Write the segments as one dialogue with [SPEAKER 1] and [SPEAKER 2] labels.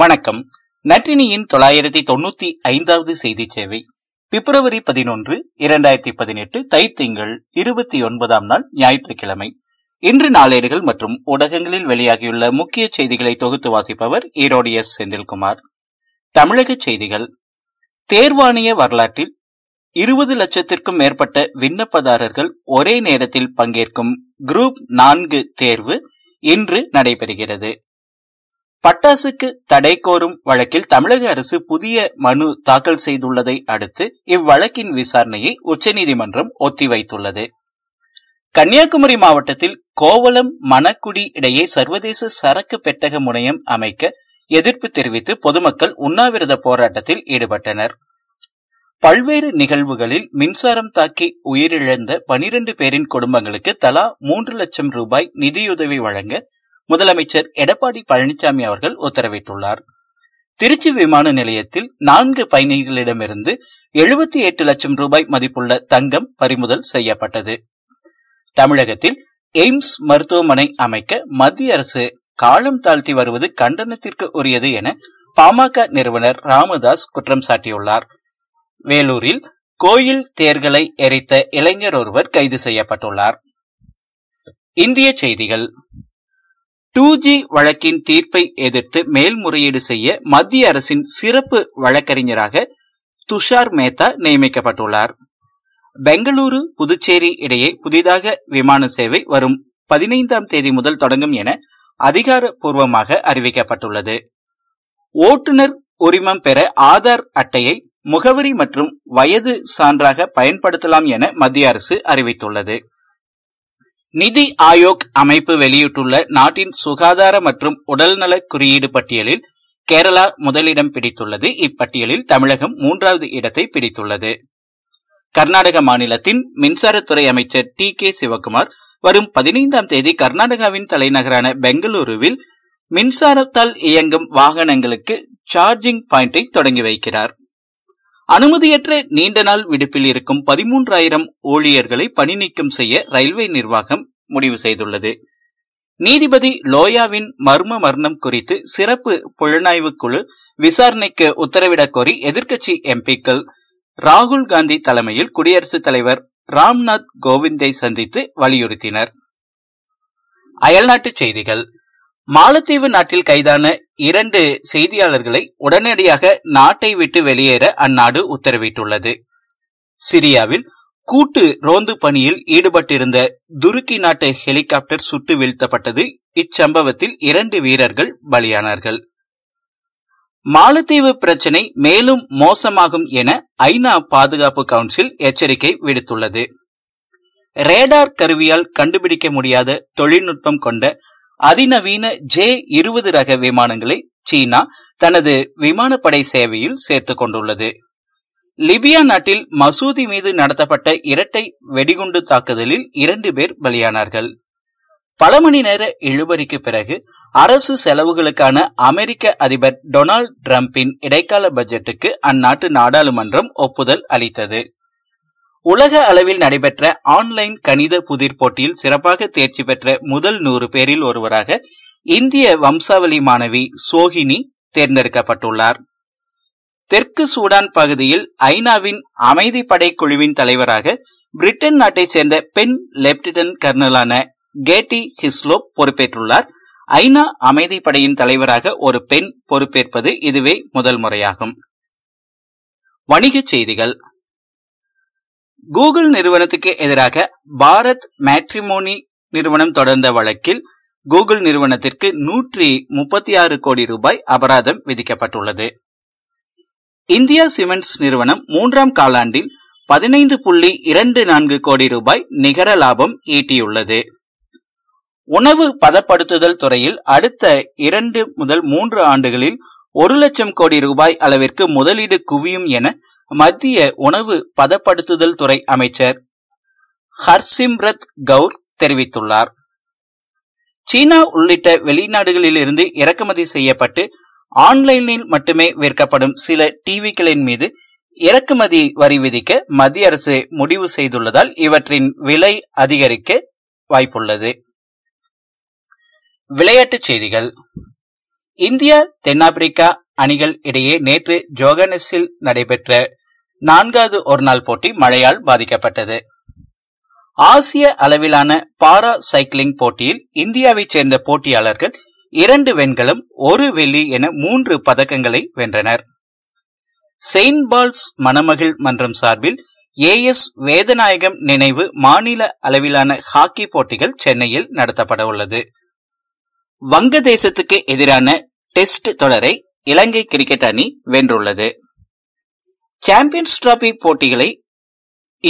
[SPEAKER 1] வணக்கம் நற்றினியின் தொள்ளாயிரத்தி தொண்ணூத்தி ஐந்தாவது செய்தி சேவை பிப்ரவரி பதினொன்று இரண்டாயிரத்தி பதினெட்டு தை திங்கள் இருபத்தி ஒன்பதாம் நாள் ஞாயிற்றுக்கிழமை இன்று நாளேடுகள் மற்றும் ஊடகங்களில் வெளியாகியுள்ள முக்கிய செய்திகளை தொகுத்து வாசிப்பவர் ஈரோடு எஸ் செந்தில்குமார் தமிழக செய்திகள் தேர்வாணைய வரலாற்றில் இருபது லட்சத்திற்கும் மேற்பட்ட விண்ணப்பதாரர்கள் ஒரே நேரத்தில் பங்கேற்கும் குரூப் நான்கு தேர்வு இன்று நடைபெறுகிறது பட்டாசுக்கு தடை கோரும் வழக்கில் தமிழக அரசு புதிய மனு தாக்கல் செய்துள்ளதை அடுத்து இவ்வழக்கின் விசாரணையை உச்சநீதிமன்றம் ஒத்திவைத்துள்ளது கன்னியாகுமரி மாவட்டத்தில் கோவளம் மணக்குடி இடையே சர்வதேச சரக்கு பெட்டக முனையம் அமைக்க எதிர்ப்பு தெரிவித்து பொதுமக்கள் உண்ணாவிரத போராட்டத்தில் ஈடுபட்டனர் பல்வேறு நிகழ்வுகளில் மின்சாரம் தாக்கி உயிரிழந்த பனிரண்டு பேரின் குடும்பங்களுக்கு தலா மூன்று லட்சம் ரூபாய் நிதியுதவி வழங்க முதலமைச்சர் எடப்பாடி பழனிசாமி அவர்கள் உத்தரவிட்டுள்ளார் திருச்சி விமான நிலையத்தில் நான்கு பயணிகளிடமிருந்து எழுபத்தி எட்டு லட்சம் ரூபாய் மதிப்புள்ள தங்கம் பறிமுதல் செய்யப்பட்டது தமிழகத்தில் எய்ம்ஸ் மருத்துவமனை அமைக்க மத்திய அரசு காலம் தாழ்த்தி வருவது கண்டனத்திற்கு உரியது என பாமக நிறுவனர் ராமதாஸ் குற்றம் சாட்டியுள்ளார் வேலூரில் கோயில் தேர்களை எரித்த இளைஞர் ஒருவர் கைது செய்யப்பட்டுள்ளார் இந்திய செய்திகள் டூ ஜி வழக்கின் தீர்ப்பை எதிர்த்து மேல்முறையீடு செய்ய மத்திய அரசின் சிறப்பு வழக்கறிஞராக துஷார் மேத்தா நியமிக்கப்பட்டுள்ளார் பெங்களூரு புதுச்சேரி இடையே புதிதாக விமான சேவை வரும் பதினைந்தாம் தேதி முதல் தொடங்கும் என அதிகாரப்பூர்வமாக அறிவிக்கப்பட்டுள்ளது ஓட்டுநர் உரிமம் பெற ஆதார் அட்டையை முகவரி மற்றும் வயது சான்றாக பயன்படுத்தலாம் என மத்திய அரசு அறிவித்துள்ளது நிதி ஆயோக் அமைப்பு வெளியிட்டுள்ள நாட்டின் சுகாதார மற்றும் உடல்நல குறியீடு பட்டியலில் கேரளா முதலிடம் பிடித்துள்ளது இப்பட்டியலில் தமிழகம் மூன்றாவது இடத்தை பிடித்துள்ளது கர்நாடக மாநிலத்தின் மின்சாரத்துறை அமைச்சர் டி கே சிவகுமார் வரும் பதினைந்தாம் தேதி கர்நாடகாவின் தலைநகரான பெங்களூருவில் மின்சாரத்தால் இயங்கும் வாகனங்களுக்கு சார்ஜிங் பாயிண்டை தொடங்கி வைக்கிறார் அனுமதியற்ற நீண்ட நாள் விடுப்பில் இருக்கும் பதிமூன்றாயிரம் ஊழியர்களை பணி நீக்கம் செய்ய ரயில்வே நிர்வாகம் முடிவு செய்துள்ளது நீதிபதி லோயாவின் மர்ம மரணம் குறித்து சிறப்பு புலனாய்வு குழு விசாரணைக்கு உத்தரவிடக் கோரி எதிர்க்கட்சி எம்பிக்கள் ராகுல் காந்தி தலைமையில் குடியரசுத் தலைவர் ராம்நாத் கோவிந்தை சந்தித்து வலியுறுத்தினர் அயல்நாட்டுச் செய்திகள் மாலத்தீவு நாட்டில் கைதான இரண்டு செய்தியாளர்களை உடனடியாக நாட்டை விட்டு வெளியேற அந்நாடு உத்தரவிட்டுள்ளது சிரியாவில் கூட்டு ரோந்து பணியில் ஈடுபட்டிருந்த துருக்கி நாட்டு ஹெலிகாப்டர் சுட்டு வீழ்த்தப்பட்டது இச்சம்பவத்தில் இரண்டு வீரர்கள் பலியானார்கள் மாலத்தீவு பிரச்சினை மேலும் மோசமாகும் என ஐநா பாதுகாப்பு கவுன்சில் எச்சரிக்கை விடுத்துள்ளது ரேடார் கருவியால் கண்டுபிடிக்க முடியாத தொழில்நுட்பம் கொண்ட அதிநவீன ஜே இருபது ரக விமானங்களை சீனா தனது விமானப்படை சேவையில் சேர்த்துக் கொண்டுள்ளது லிபியா நாட்டில் மசூதி மீது நடத்தப்பட்ட இரட்டை வெடிகுண்டு தாக்குதலில் இரண்டு பேர் பலியானார்கள் பல மணி நேர இழுபறிக்கு பிறகு அரசு செலவுகளுக்கான அமெரிக்க அதிபர் டொனால்டு டிரம்பின் இடைக்கால பட்ஜெட்டுக்கு அந்நாட்டு நாடாளுமன்றம் ஒப்புதல் அளித்தது உலக அளவில் நடைபெற்ற ஆன்லைன் கணித புதிர் போட்டியில் சிறப்பாக தேர்ச்சி பெற்ற முதல் நூறு பேரில் ஒருவராக இந்திய வம்சாவளி மாணவி சோஹினி தேர்ந்தெடுக்கப்பட்டுள்ளார் தெற்கு சூடான் பகுதியில் ஐநாவின் அமைதி படை குழுவின் தலைவராக பிரிட்டன் நாட்டைச் சேர்ந்த பெண் லெப்டினன்ட் கர்னலான கேட்டி ஹிஸ்லோப் பொறுப்பேற்றுள்ளார் ஐநா அமைதி படையின் தலைவராக ஒரு பெண் பொறுப்பேற்பது இதுவே முதல் முறையாகும் வணிகச் செய்திகள் கூகுள் நிறுவனத்துக்கு எதிராக பாரத் மேட்ரிமோனி நிறுவனம் தொடர்ந்த வழக்கில் கூகுள் நிறுவனத்திற்கு நூற்றி முப்பத்தி ஆறு கோடி ரூபாய் அபராதம் விதிக்கப்பட்டுள்ளது இந்தியா சிமெண்ட்ஸ் நிறுவனம் மூன்றாம் காலாண்டில் பதினைந்து புள்ளி இரண்டு நான்கு கோடி ரூபாய் நிகர லாபம் ஈட்டியுள்ளது உணவு பதப்படுத்துதல் துறையில் அடுத்த இரண்டு முதல் மூன்று ஆண்டுகளில் ஒரு லட்சம் கோடி ரூபாய் அளவிற்கு முதலீடு குவியும் என மத்திய உணவு பதப்படுத்துதல் துறை அமைச்சர் ஹர்சிம்ரத் கவுர் தெரிவித்துள்ளார் சீனா உள்ளிட்ட வெளிநாடுகளில் இருந்து இறக்குமதி செய்யப்பட்டு ஆன்லைனில் மட்டுமே விற்கப்படும் சில டிவிகளின் மீது இறக்குமதி வரி விதிக்க மத்திய அரசு முடிவு செய்துள்ளதால் இவற்றின் விலை அதிகரிக்க வாய்ப்புள்ளது விளையாட்டுச் செய்திகள் இந்தியா தென்னாப்பிரிக்கா அணிகள் இடையே நேற்று ஜோகனஸில் நடைபெற்ற நான்காவது ஒருநாள் போட்டி மழையால் பாதிக்கப்பட்டது ஆசிய அளவிலான பாரா சைக்கிளிங் போட்டியில் இந்தியாவைச் சேர்ந்த போட்டியாளர்கள் இரண்டு வெண்கலம் ஒரு வெள்ளி என மூன்று பதக்கங்களை வென்றனர் செயின்ட் பால்ஸ் மணமகள் மன்றம் சார்பில் ஏ எஸ் வேதநாயகம் நினைவு மாநில அளவிலான ஹாக்கி போட்டிகள் சென்னையில் நடத்தப்பட உள்ளது வங்கதேசத்துக்கு எதிரான டெஸ்ட் தொடரை இலங்கை கிரிக்கெட் அணி வென்றுள்ளது சாம்பியன்ஸ் டிராபி போட்டிகளை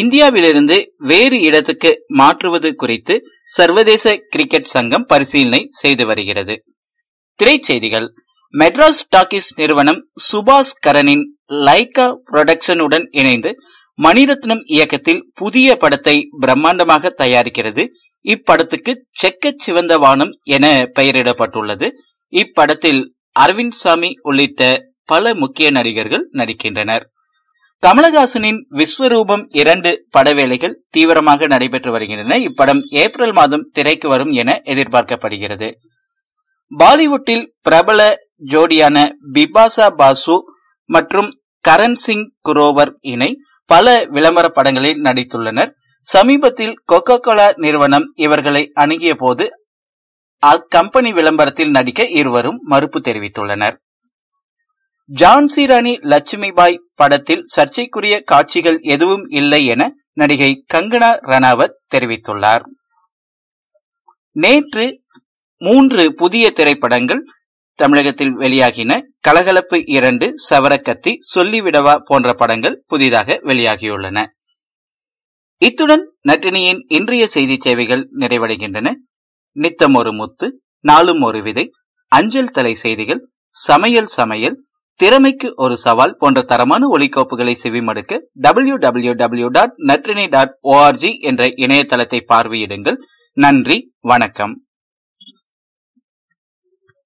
[SPEAKER 1] இந்தியாவிலிருந்து வேறு இடத்துக்கு மாற்றுவது குறித்து சர்வதேச கிரிக்கெட் சங்கம் பரிசீலனை செய்து வருகிறது திரைச்செய்திகள் மெட்ராஸ் டாக்கிஸ் நிறுவனம் சுபாஷ் கரனின் லைகா புரொடக்ஷனுடன் இணைந்து மணிரத்னம் இயக்கத்தில் புதிய படத்தை பிரம்மாண்டமாக தயாரிக்கிறது இப்படத்துக்கு செக்க சிவந்த வானம் என பெயரிடப்பட்டுள்ளது இப்படத்தில் அரவிந்த் சாமி உள்ளிட்ட பல முக்கிய நடிகர்கள் நடிக்கின்றனர் கமலஹாசனின் விஸ்வரூபம் இரண்டு படவேளைகள் தீவிரமாக நடைபெற்று வருகின்றன இப்படம் ஏப்ரல் மாதம் திரைக்கு வரும் என எதிர்பார்க்கப்படுகிறது பாலிவுட்டில் பிரபல ஜோடியான பிபாசா பாசு மற்றும் கரண் சிங் குரோவர் இணை பல விளம்பர படங்களில் நடித்துள்ளனர் சமீபத்தில் கொக்கோ கோலா நிறுவனம் இவர்களை அணுகிய போது அக்கம்பெனி விளம்பரத்தில் நடிக்க இருவரும் மறுப்பு தெரிவித்துள்ளனர் ஜான்சி ராணி லட்சுமி பாய் படத்தில் சர்ச்சைக்குரிய காட்சிகள் எதுவும் இல்லை என நடிகை கங்கனா ரணாவத் தெரிவித்துள்ளார் நேற்று மூன்று புதிய திரைப்படங்கள் தமிழகத்தில் வெளியாகின கலகலப்பு இரண்டு சவரக்கத்தி சொல்லிவிடவா போன்ற படங்கள் புதிதாக வெளியாகியுள்ளன இத்துடன் நட்டினியின் இன்றைய செய்தி சேவைகள் நிறைவடைகின்றன நித்தம் ஒரு முத்து நாளும் ஒரு விதை அஞ்சல் தலை செய்திகள் சமையல் சமையல் திறமைக்கு ஒரு சவால் போன்ற தரமான ஒலிக்கோப்புகளை செவிமடுக்க W W W dot Natrinai dot O R G என்ற இணையதளத்தை பார்வையிடுங்கள் நன்றி வணக்கம்